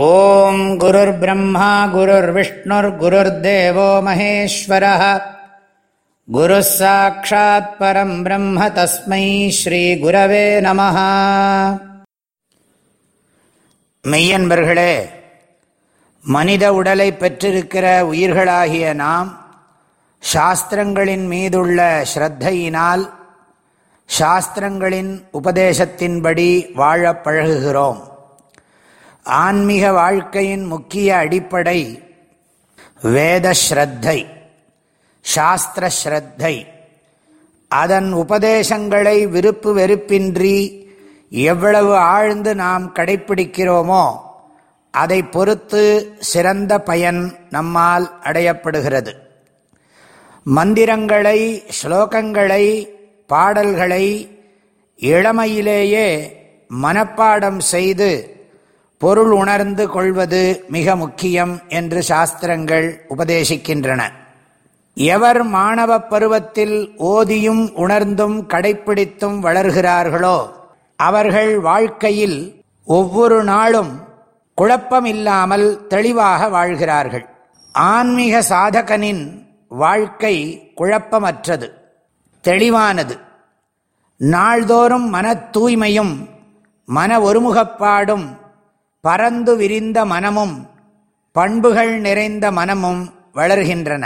ஓம் குருர் பிரம்மா குருர் விஷ்ணுர் குருர் தேவோ மகேஸ்வர குரு சாட்சாத் பரம் பிரம்ம தஸ்மை ஸ்ரீ குரவே நம மெய்யன்பர்களே மனித உடலை பெற்றிருக்கிற உயிர்களாகிய நாம் சாஸ்திரங்களின் மீதுள்ள ஸ்ரத்தையினால் சாஸ்திரங்களின் உபதேசத்தின்படி வாழப் பழகுகிறோம். ஆன்மீக வாழ்க்கையின் முக்கிய அடிப்படை வேத ஸ்ரத்தை சாஸ்திர ஸ்ரத்தை அதன் உபதேசங்களை விருப்பு வெறுப்பின்றி எவ்வளவு ஆழ்ந்து நாம் கடைப்பிடிக்கிறோமோ அதை பொறுத்து சிறந்த பயன் நம்மால் அடையப்படுகிறது. மந்திரங்களை ஸ்லோகங்களை பாடல்களை இளமையிலேயே மனப்பாடம் செய்து பொருள் உணர்ந்து கொள்வது மிக முக்கியம் என்று சாஸ்திரங்கள் உபதேசிக்கின்றன. எவர் மாணவ பருவத்தில் ஓதியும் உணர்ந்தும் கடைப்பிடித்தும் வளர்கிறார்களோ அவர்கள் வாழ்க்கையில் ஒவ்வொரு நாளும் குழப்பமில்லாமல் தெளிவாக வாழ்கிறார்கள். ஆன்மீக சாதகனின் வாழ்க்கை குழப்பமற்றது தெளிவானது. நாள்தோறும் மன தூய்மையும் மன ஒருமுகப்பாடும் பரந்து விரிந்த மனமும் பண்புகள் நிறைந்த மனமும் வளர்கின்றன.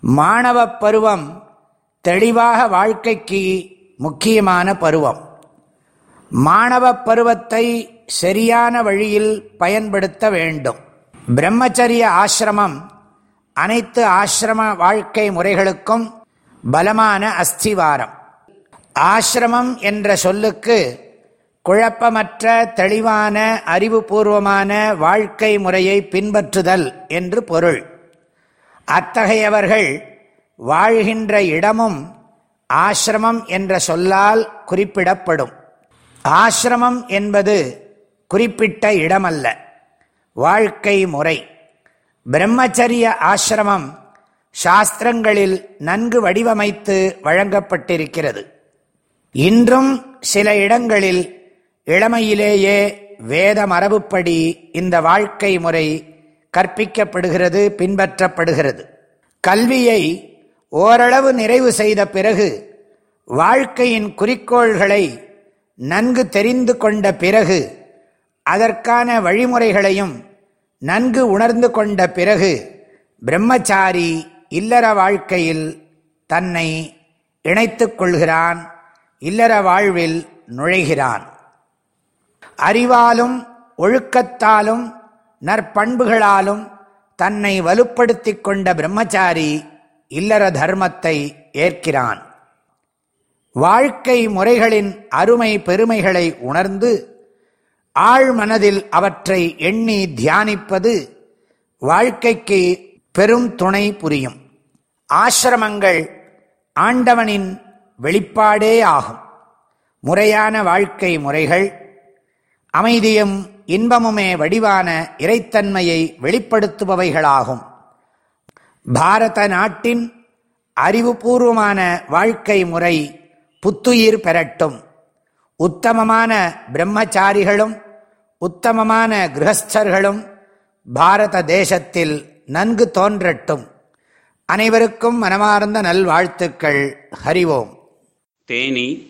மாணவ பருவம் தெளிவாக வாழ்க்கைக்கு முக்கியமான பருவம். மாணவ பருவத்தை சரியான வழியில் பயன்படுத்த வேண்டும். பிரம்மச்சரிய ஆசிரமம் அனைத்து ஆசிரம வாழ்க்கை முறைகளுக்கும் பலமான அஸ்திவாரம். ஆசிரமம் என்ற சொல்லுக்கு குழப்பமற்ற தெளிவான அறிவுபூர்வமான வாழ்க்கை முறையை பின்பற்றுதல் என்று பொருள். அத்தகையவர்கள் வாழ்கின்ற இடமும் ஆசிரமம் என்ற சொல்லால் குறிப்பிடப்படும். ஆசிரமம் என்பது குறிப்பிட்ட இடமல்ல வாழ்க்கை முறை. பிரம்மச்சரிய ஆசிரமம் சாஸ்திரங்களில் நன்கு வடிவமைத்து வழங்கப்பட்டிருக்கிறது. இன்றும் சில இடங்களில் இளமையிலேயே வேத மரபுப்படி இந்த வாழ்க்கை முறை கற்பிக்கப்படுகிறது பின்பற்றப்படுகிறது. கல்வியை ஓரளவு நிறைவு செய்த பிறகு வாழ்க்கையின் குறிக்கோள்களை நன்கு தெரிந்து கொண்ட பிறகு அதற்கான வழிமுறைகளையும் நன்கு உணர்ந்து கொண்ட பிறகு பிரம்மச்சாரி இல்லற வாழ்க்கையில் தன்னை இணைத்து கொள்கிறான் இல்லற வாழ்வில் நுழைகிறான். அறிவாலும் ஒழுக்கத்தாலும் நற்பண்புகளாலும் தன்னை வலுப்படுத்தி கொண்ட பிரம்மச்சாரி இல்லற தர்மத்தை ஏற்கிறான். வாழ்க்கை முறைகளின் அருமை பெருமைகளை உணர்ந்து ஆழ்மனதில் அவற்றை எண்ணி தியானிப்பது வாழ்க்கைக்கு பெரும் துணை புரியும். ஆசிரமங்கள் ஆண்டவனின் வெளிப்பாடே ஆகும். முறையான வாழ்க்கை முறைகள் அமைதியும் இன்பமுமே வடிவான இறைத்தன்மையை வெளிப்படுத்துபவைகளாகும். பாரத நாட்டின் அறிவுபூர்வமான வாழ்க்கை முறை புத்துயிர் பெறட்டும். உத்தமமான பிரம்மச்சாரிகளும் உத்தமமான கிரகஸ்தர்களும் பாரத தேசத்தில் நன்கு தோன்றட்டும். அனைவருக்கும் மனமார்ந்த நல்வாழ்த்துக்கள். ஹரிவோம். தேனி